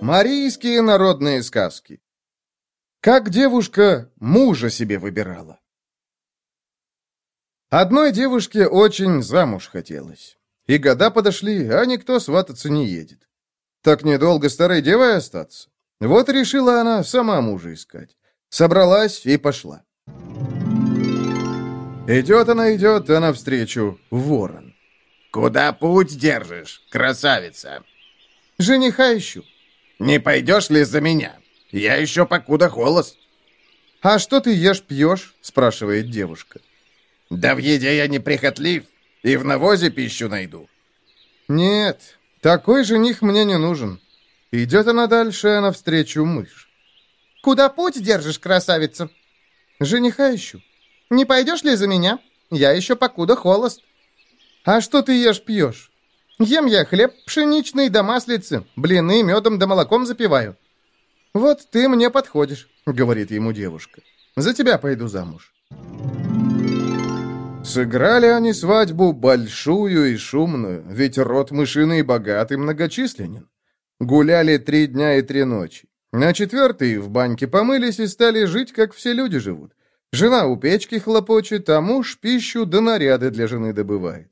Марийские народные сказки. Как девушка мужа себе выбирала. Одной девушке очень замуж хотелось. И года подошли, а никто свататься не едет. Так недолго старой девой остаться. Вот решила она сама мужа искать. Собралась и пошла. Идет она, идет, а навстречу ворон. «Куда путь держишь, красавица?» «Жениха ищу». «Не пойдешь ли за меня? Я еще покуда холост». «А что ты ешь-пьешь?» — спрашивает девушка. «Да в еде я не прихотлив, и в навозе пищу найду». «Нет, такой жених мне не нужен». Идет она дальше, навстречу мышь. «Куда путь держишь, красавица?» «Жениха ищу». «Не пойдешь ли за меня? Я еще покуда холост». «А что ты ешь-пьешь?» «Ем я хлеб пшеничный да маслицы, блины медом да молоком запиваю». «Вот ты мне подходишь», — говорит ему девушка. «За тебя пойду замуж». Сыграли они свадьбу большую и шумную, ведь род мышиный богат и многочисленен. Гуляли три дня и три ночи. На четвертый в баньке помылись и стали жить, как все люди живут. Жена у печки хлопочет, а муж пищу да наряды для жены добывает.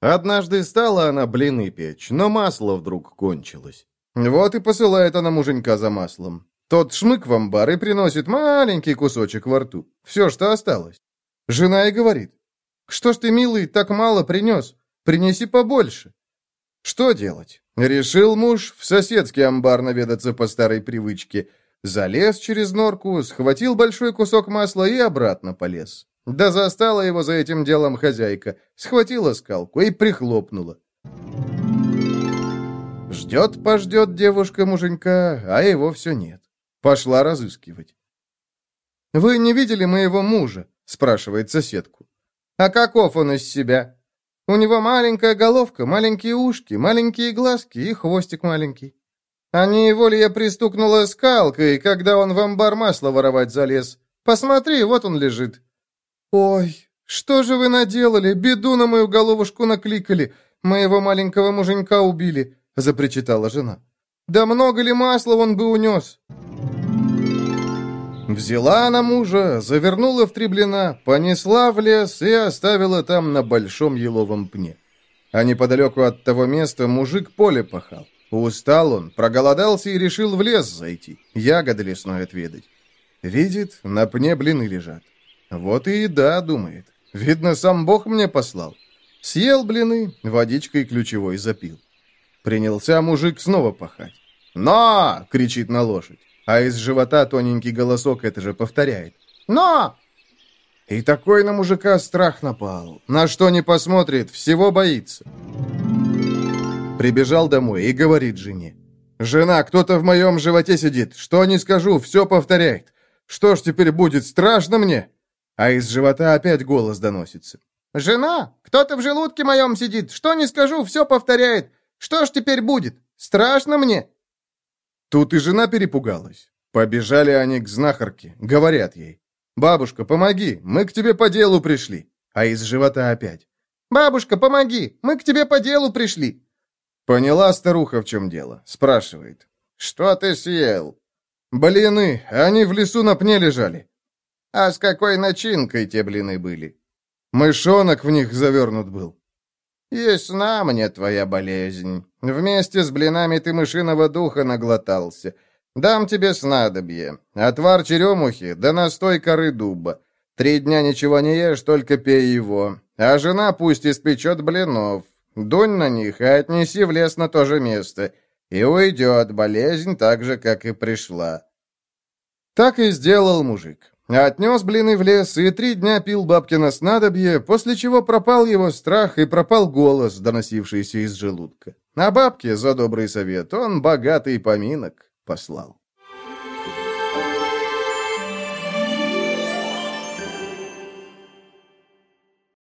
Однажды стала она блины печь, но масло вдруг кончилось. Вот и посылает она муженька за маслом. Тот шмык в амбар и приносит маленький кусочек во рту. Все, что осталось. Жена и говорит, «Что ж ты, милый, так мало принес? Принеси побольше». Что делать? Решил муж в соседский амбар наведаться по старой привычке. Залез через норку, схватил большой кусок масла и обратно полез. Да застала его за этим делом хозяйка, схватила скалку и прихлопнула. Ждет-пождет девушка муженька, а его все нет. Пошла разыскивать. «Вы не видели моего мужа?» — спрашивает соседку. «А каков он из себя? У него маленькая головка, маленькие ушки, маленькие глазки и хвостик маленький. А не его ли я пристукнула скалкой, когда он в амбар масло воровать залез? Посмотри, вот он лежит. «Ой, что же вы наделали? Беду на мою головушку накликали. Моего маленького муженька убили», — запричитала жена. «Да много ли масла он бы унес?» Взяла она мужа, завернула в три блина, понесла в лес и оставила там на большом еловом пне. А неподалеку от того места мужик поле пахал. Устал он, проголодался и решил в лес зайти, ягоды лесной отведать. Видит, на пне блины лежат. Вот и еда, думает. Видно, сам Бог мне послал. Съел блины, водичкой ключевой запил. Принялся мужик снова пахать. «Но!» — кричит на лошадь. А из живота тоненький голосок это же повторяет. «Но!» И такой на мужика страх напал. На что не посмотрит, всего боится. Прибежал домой и говорит жене. «Жена, кто-то в моем животе сидит. Что не скажу, все повторяет. Что ж теперь будет, страшно мне?» А из живота опять голос доносится. «Жена, кто-то в желудке моем сидит. Что не скажу, все повторяет. Что ж теперь будет? Страшно мне?» Тут и жена перепугалась. Побежали они к знахарке, говорят ей. «Бабушка, помоги, мы к тебе по делу пришли». А из живота опять. «Бабушка, помоги, мы к тебе по делу пришли». Поняла старуха, в чем дело. Спрашивает. «Что ты съел?» «Блины, они в лесу на пне лежали». А с какой начинкой те блины были? Мышонок в них завернут был. Ясна мне твоя болезнь. Вместе с блинами ты мышиного духа наглотался. Дам тебе снадобье. Отвар черемухи, да настой коры дуба. Три дня ничего не ешь, только пей его. А жена пусть испечет блинов. Дунь на них и отнеси в лес на то же место. И уйдет болезнь так же, как и пришла. Так и сделал мужик. Отнес блины в лес и три дня пил бабкино снадобье, после чего пропал его страх и пропал голос, доносившийся из желудка. А бабке за добрый совет он богатый поминок послал.